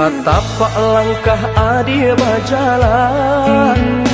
Satapak langkah langkah adik berjalan.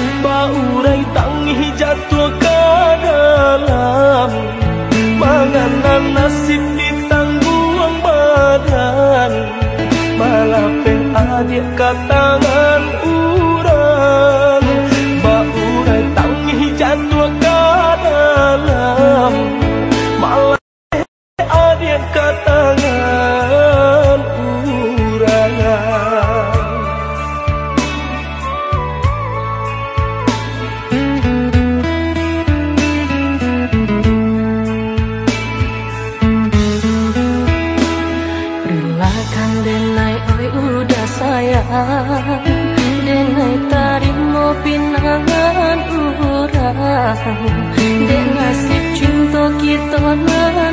Denai tarimo pinangan urang Den nasib cinta kita nan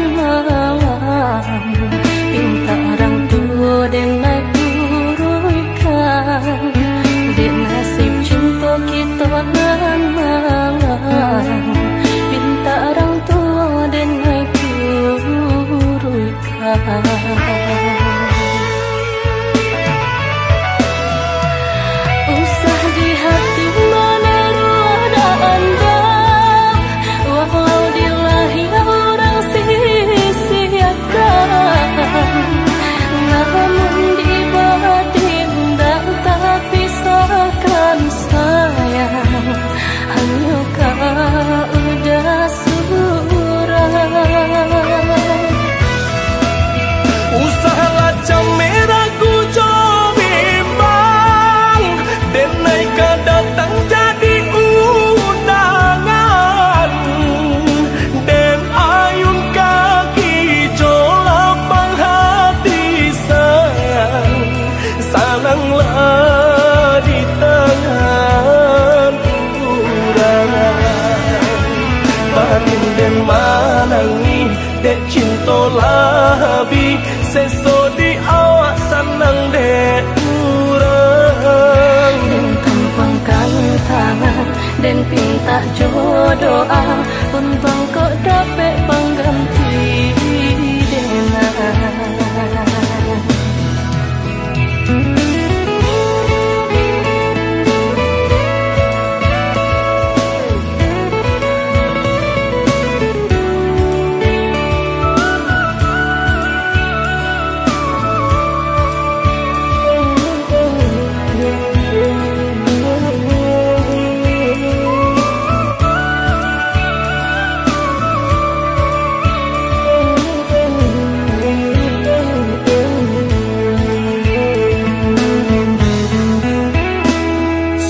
so la bi se so di awak senang dek urang dan tampangkan tangan dan pinta jodoh Untung kau dapat pengganti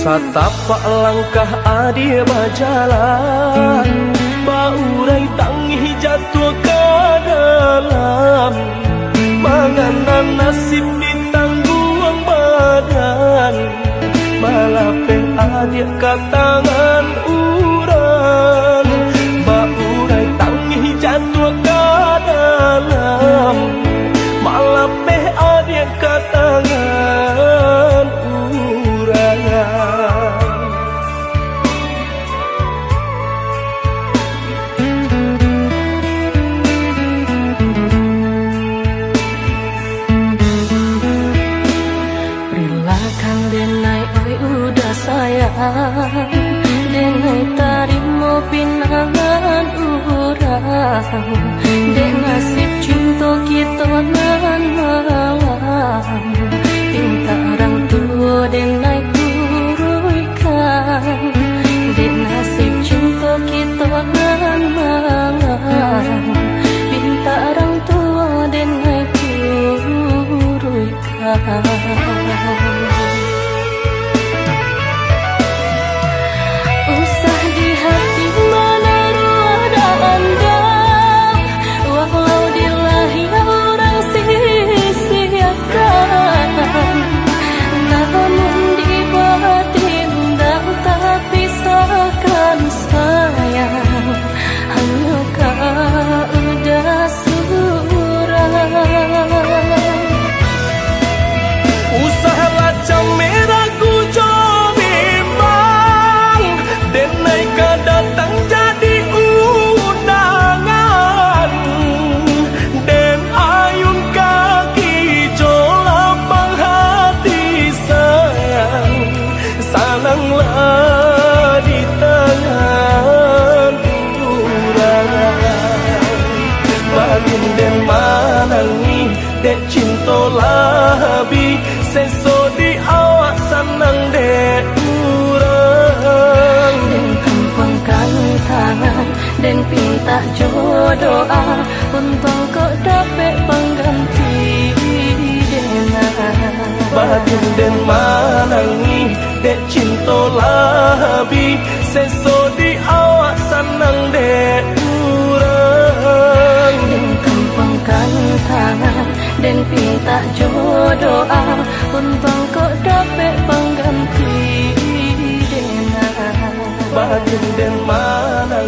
Satapak langkah adia berjalan Baurai tangi jatuh ke dalam. Mengenal nasib ditanggung badan. Malapeh adia ke pinangan urang. Den nasib cinta kita nan malam Pintarang tua denai dek cinta labi seso di awak senang dek kurang den kempangkan tangan den pinta jodoh untuk kau dapat pengganti batin den mana